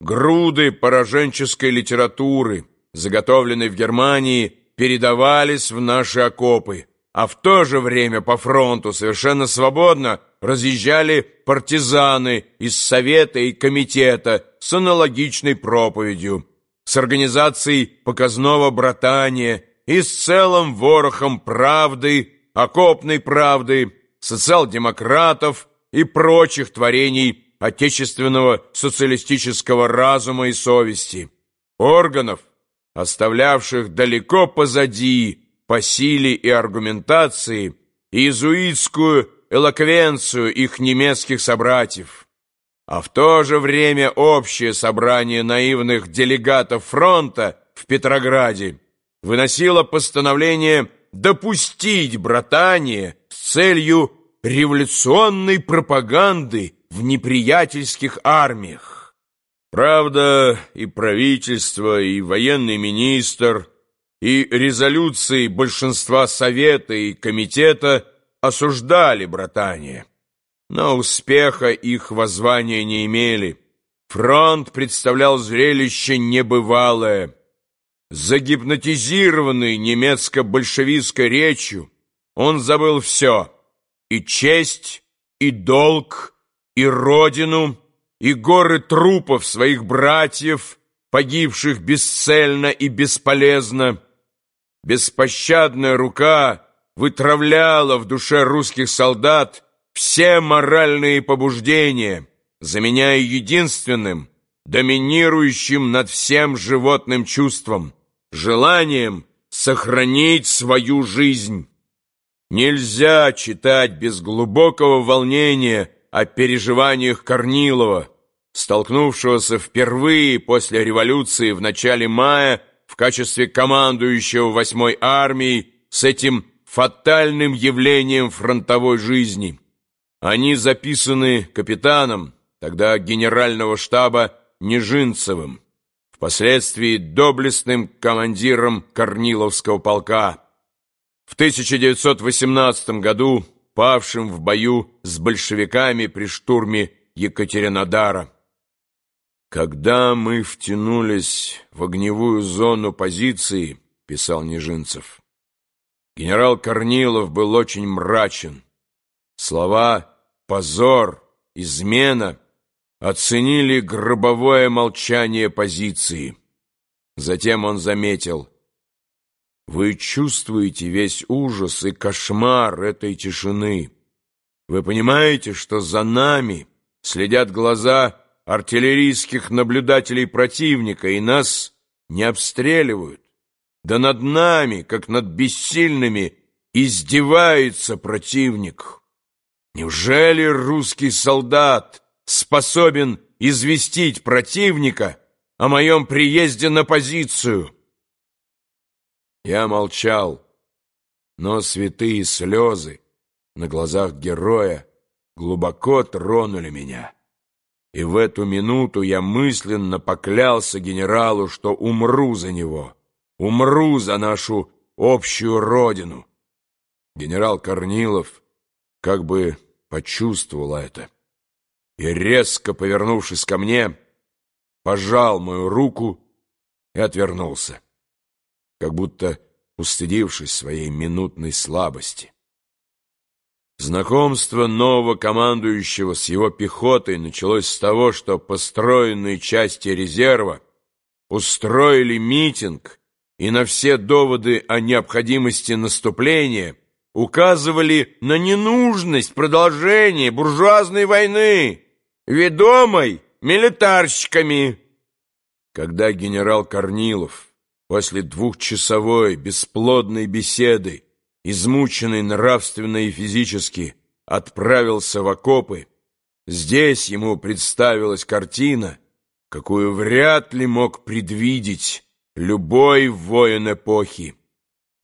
груды пораженческой литературы, заготовленной в Германии, передавались в наши окопы, а в то же время по фронту совершенно свободно разъезжали партизаны из Совета и Комитета с аналогичной проповедью, с организацией показного братания и с целым ворохом правды, окопной правды, социал-демократов и прочих творений отечественного социалистического разума и совести, органов, оставлявших далеко позади по силе и аргументации иезуитскую элоквенцию их немецких собратьев, а в то же время общее собрание наивных делегатов фронта в Петрограде выносило постановление допустить братание с целью революционной пропаганды в неприятельских армиях. Правда, и правительство, и военный министр, и резолюции большинства Совета и Комитета осуждали братание. Но успеха их воззвания не имели. Фронт представлял зрелище небывалое. Загипнотизированный немецко-большевистской речью, он забыл все — и честь, и долг, и родину, и горы трупов своих братьев, погибших бесцельно и бесполезно. Беспощадная рука вытравляла в душе русских солдат все моральные побуждения, заменяя единственным, доминирующим над всем животным чувством, желанием сохранить свою жизнь. Нельзя читать без глубокого волнения о переживаниях Корнилова, столкнувшегося впервые после революции в начале мая в качестве командующего восьмой армией с этим фатальным явлением фронтовой жизни. Они записаны капитаном, тогда генерального штаба Нежинцевым, впоследствии доблестным командиром Корниловского полка. В 1918 году павшим в бою с большевиками при штурме Екатеринодара. «Когда мы втянулись в огневую зону позиции», — писал Нежинцев, генерал Корнилов был очень мрачен. Слова «позор», «измена» оценили гробовое молчание позиции. Затем он заметил — вы чувствуете весь ужас и кошмар этой тишины. Вы понимаете, что за нами следят глаза артиллерийских наблюдателей противника, и нас не обстреливают. Да над нами, как над бессильными, издевается противник. Неужели русский солдат способен известить противника о моем приезде на позицию? Я молчал, но святые слезы на глазах героя глубоко тронули меня. И в эту минуту я мысленно поклялся генералу, что умру за него, умру за нашу общую родину. Генерал Корнилов как бы почувствовал это и, резко повернувшись ко мне, пожал мою руку и отвернулся как будто устыдившись своей минутной слабости. Знакомство нового командующего с его пехотой началось с того, что построенные части резерва устроили митинг и на все доводы о необходимости наступления указывали на ненужность продолжения буржуазной войны, ведомой милитарщиками. Когда генерал Корнилов После двухчасовой бесплодной беседы, измученный нравственно и физически, отправился в окопы. Здесь ему представилась картина, какую вряд ли мог предвидеть любой воин эпохи.